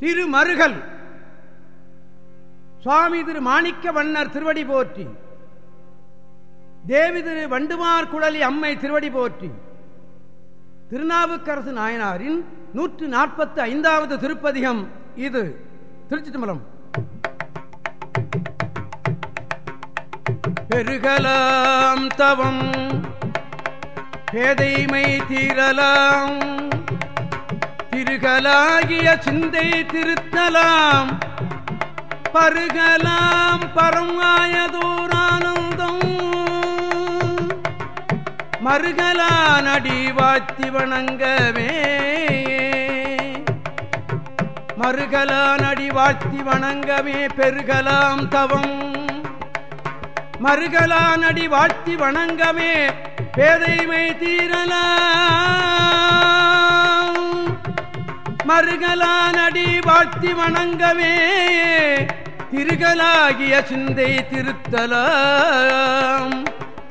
திருமருகல். சுவாமி திரு மாணிக்க வண்ணர் திருவடி போற்றி. தேவி திரு வண்டுமார் குழலி அம்மை திருவடி போற்றி. திருநாவுக்கரசு நாயனாரின் நூற்று நாற்பத்தி ஐந்தாவது திருப்பதிகம் இது. திருச்சி தம்பலம் பெருகலாம் தவம். பேதைமை தீரலாம். திருகலாகிய சிந்தை திருத்தலாம். பருகலாம் பரமாயதோரானந்தம் மருகலான் அடி வாத்தி வணங்கவே. மருகலான் அடி வாத்தி வணங்கவே பெருகலாம் தவம். மருகலான் அடி வாத்தி வணங்கவே பேதைமை தீரலாம். மறுகலானடி வாழ்த்தி வணங்கவே திருகலாகிய சிந்தை திருத்தலாம்.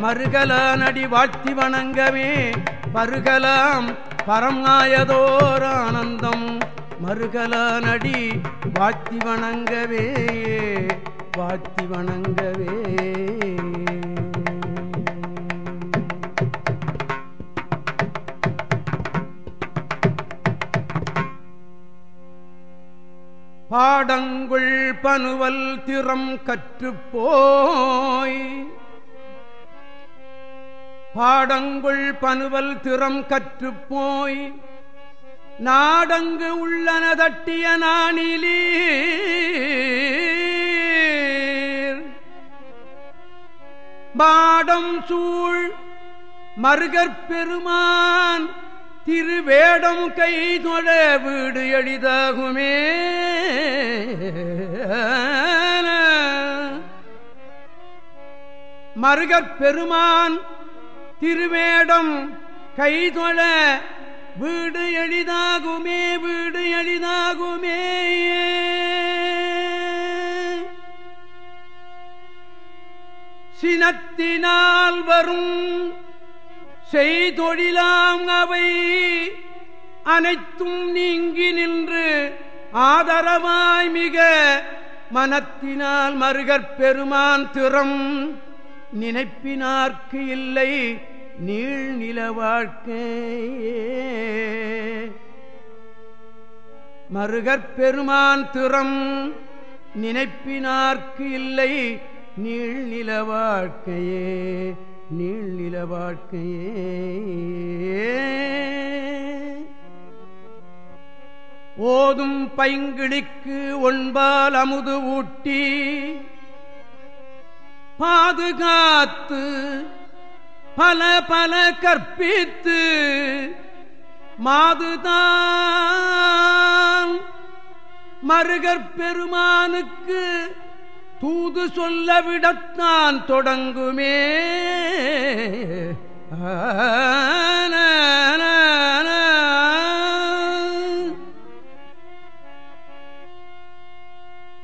மறுகலானடி வாழ்த்தி வணங்கவே பருகலாம் பரமாயதோர் ஆனந்தம். மறுகலானடி வாழ்த்தி வணங்கவே. வாழ்த்தி வணங்கவே. பாடங்குள் பனுவல் திறம் கற்றுப்போய். பாடங்குள் பனுவல் திறம் கற்றுப்போய். நாடங்கு உள்ளன தட்டிய நானிலீர் பாடம் சூழ் மருகற்பெருமான் திருவேடம் கை தொழ வீடு எளிதாகுமே. மருகப் பெருமான் திருவேடம் கைதொழ வீடு எளிதாகுமே வீடு எளிதாகுமே. சினத்தினால் வரும் செய்தொழிலாம் அவை அனைத்தும் நீங்கி நின்று ஆதரவாய் மிக மனத்தினால் மருகற் பெருமான் திறம். நினைப்பினார்க்கு இல்லை நீள் நில மருகற் பெருமான் திறம். நினைப்பினார்க்கு இல்லை நீள் நில வாழ்க்கையே நீள் நில வாழ்க்கையே. ஓதும் பைங்கிழிக்கு ஒன்பால் அமுது ஊட்டி பாதுகாத்து பல பல கற்பித்து மாதுதான் மருகற் பெருமானுக்கு தூது சொல்ல விடத்தான் தொடங்குமே. ஆன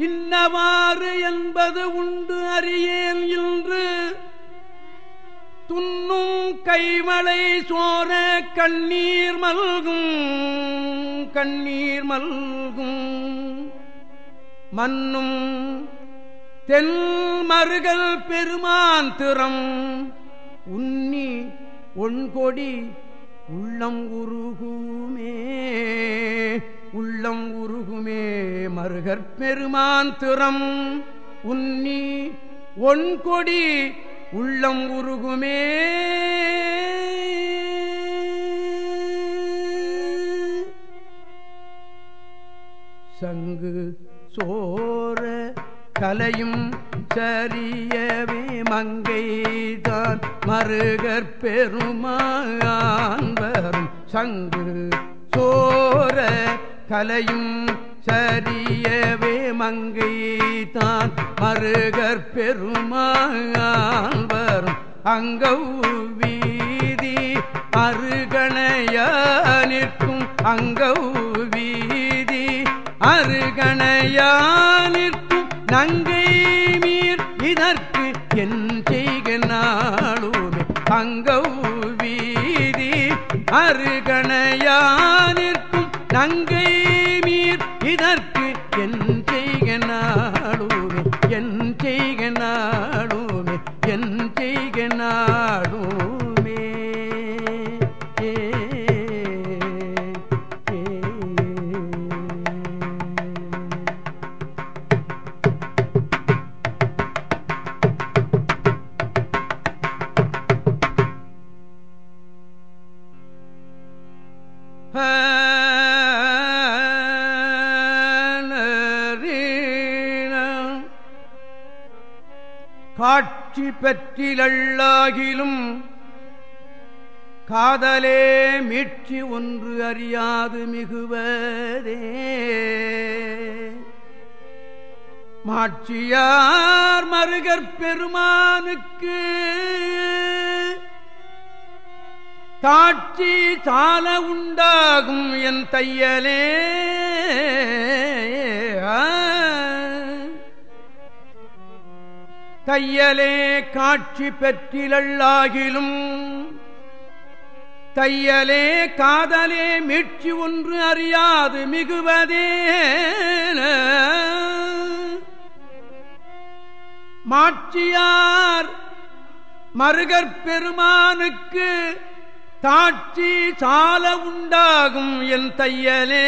இன்னவாறு என்பது உண்டு அறியேன் இன்று. துண்ணும் கைமலை சோர கண்ணீர் மல்கும் கண்ணீர் மல்கும். மண்ணும் தென் மருகல் பெருமான் திறம் உன்னி ஒன்கொடி உள்ளம் உருகுமே. உள்ளம் உருகுமே மருகற்பெருமான் திறம் உன்னி ஒன்கொடி உள்ளம் உருகுமே. சங்கு சோர கலையும் சரியவே மங்கைதான் மருகற் பெருமான் வரும். சங்கு சோர கலையும் சரியவே மங்கைதான். மருகற் பெருமான் வரும். அங்கௌ வீதி அருகணையானிற்கும் அங்கௌவீதி அருகணையானிற்கும் நங்கை மீர் இதற்கு என் செய்க நாளுமே. அங்கௌவீதி வீதி நங்கை காட்சி பெற்றிலள்ளாகிலும் காதலே மீட்சி ஒன்று அறியாது மிகுவதே. மாட்சியார் மருகற் பெருமானுக்கு காட்சி சால உண்டாகும் என் தையலே. தையலே காட்சி பெற்றிலள்ளாகிலும் தையலே காதலே மீட்சி ஒன்று அறியாது மிகுவதே மாட்சியார் மருகற்பெருமானுக்கு தாட்சி சால உண்டாகும் என் தையலே.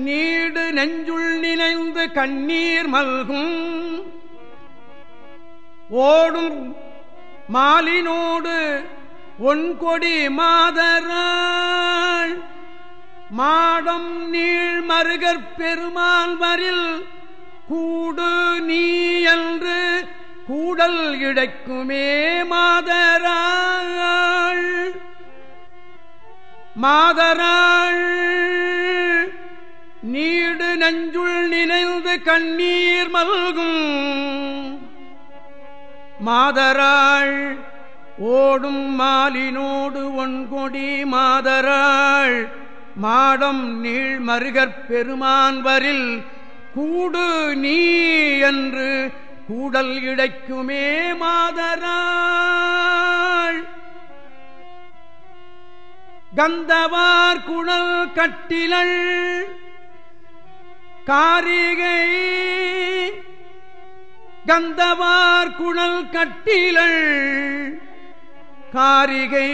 நீடு நெஞ்சுள் நினைந்து கண்ணீர் மல்கும். ஓடும் மாலினோடு ஒன்கொடி மாதராள். மாடம் நீள் மருகற் பெருமான் வரில் கூடு நீ என்று கூடல் இடைக்குமே மாதராள். மாதராள். நீடு நஞ்சுள் நினைந்து கண்ணீர் மல்கும். மாதராள் ஓடும் மாலினோடு ஒன்கொடி மாதராள். மாடம் நீள் மருகற் பெருமான்வரில் கூடு நீ என்று கூடல் இடைக்குமே மாதராள். கந்தவார் குணல் கட்டிலள் காரிகை கந்தவார் குணல் கட்டிலள் காரிகை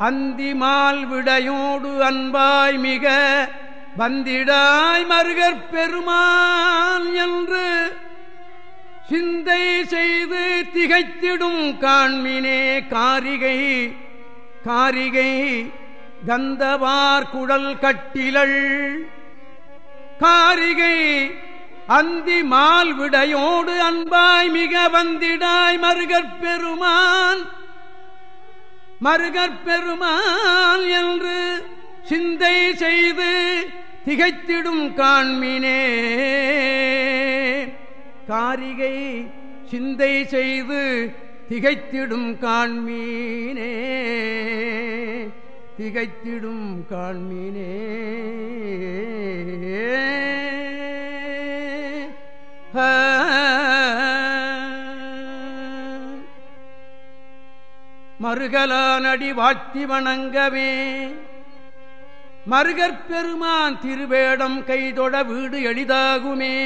அந்திமால் விடையோடு அன்பாய் மிக வந்திடாய் மருகற் பெருமான் என்று சிந்தை செய்து திகைத்திடும் காண்மினே காரிகை காரிகை கந்தவார் குடல் கட்டிலள் காரிகை அந்தி மால் விடையோடு அன்பாய் மிக வந்திடாய் மருகற்பெருமான் பெருமான். பெருமான் என்று சிந்தை செய்து திகைத்திடும் காண்மினே. காரிகை சிந்தை செய்து திகைத்திடும் காண்மீனே. திகைத்திடும் காண்மீனே. மறுகலானடி வாழ்த்தி வணங்கவே. மருகற்பெருமான் திருவேடம் கைதொட வீடு எளிதாகுமே.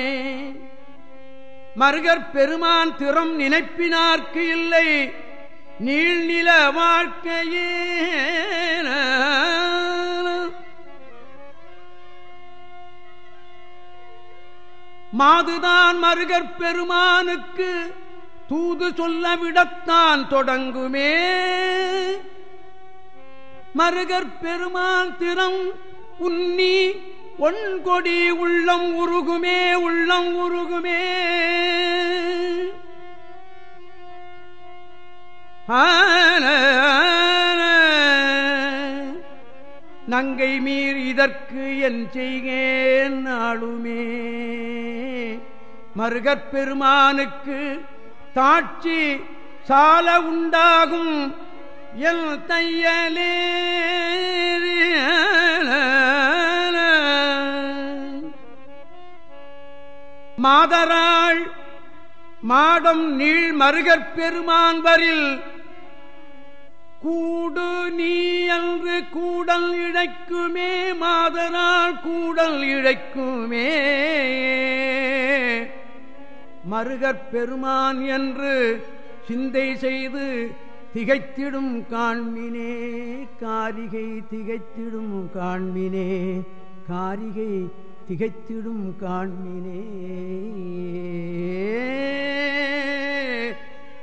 மருகற்பெருமான் திறம் நினைப்பினார்க்கு இல்லை. நீள்நில வாழ்க்கையே. மாதுதான் மருகற் பெருமானுக்கு தூது சொல்ல விடத்தான் தொடங்குமே. மருகற் பெருமான் திறம் உன்னி ஒன்கொடி உள்ளம் உருகுமே உள்ளம் உருகுமே. நங்கை மீர் இதற்கு என் செய்கேன் நாளுமே. மருகற்பெருமானுக்கு தாட்சி சால உண்டாகும் எல் தையலே. மாதராள் மாடம் நீள் மருகற்பெருமான் வரில் கூடு நீ அன்று கூடல் இழைக்குமே மாதனால் கூடல் இழைக்குமே. மருகற் பெருமான் என்று சிந்தை செய்து திகைத்திடும் காண்மினே காரிகை திகைத்திடும் காண்மினே காரிகை திகைத்திடும் காண்மினே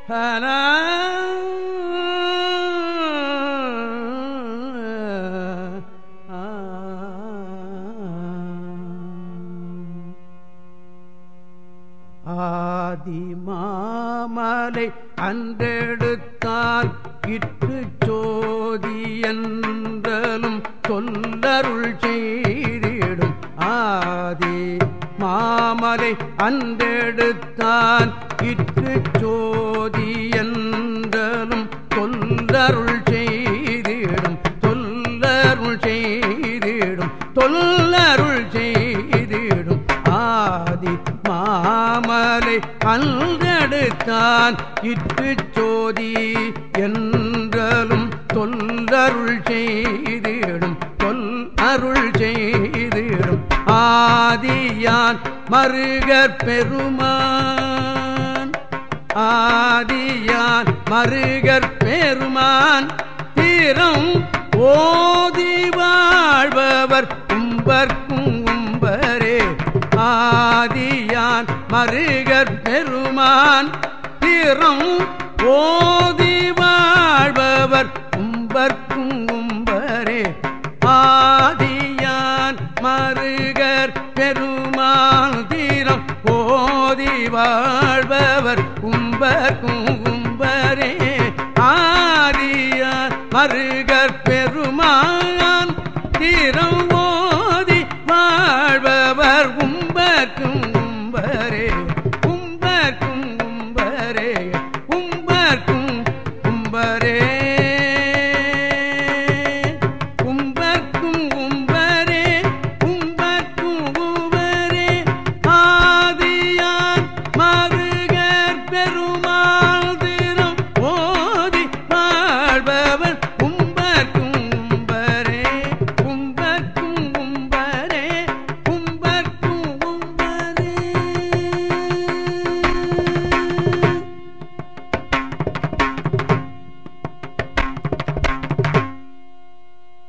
ஹலா ஆதிமாமலை அன்றெடுத்தான் இட்டு சோதி சொல்லருள் செய்திடும். ஆதி மாமலை அன்றெடுத்தான். இட்டு சோதி என்றலும் சொல்லருள் செய்திடும். சொல்லருள் செய்திடும். சொல்லருள் செய்திடும். ஆதி மாமலை அன்று அல்கடுத்தான் இற்று சோதி என்றாலும் தொல்லருள் செய்திடும் தொல் அருள் செய்திடும். ஆதியான் மருகற் பெருமான் ஆதியான் மருகற் பெருமான் தீரம் ஓதி வாழ்பவர் கும்பர்க்கும் கும்பரே ஆதியான் மருகற் பெருமான் திறம் ஓதி வாழ்பவர் கும்பர்க்கும் கும்பரே. ஆதியான் மருகர் பெருமான் தீரம் ஓதி வாழ்பவர் கும்பர்க்கும் கும்பரே. ஆதியான் மருகர்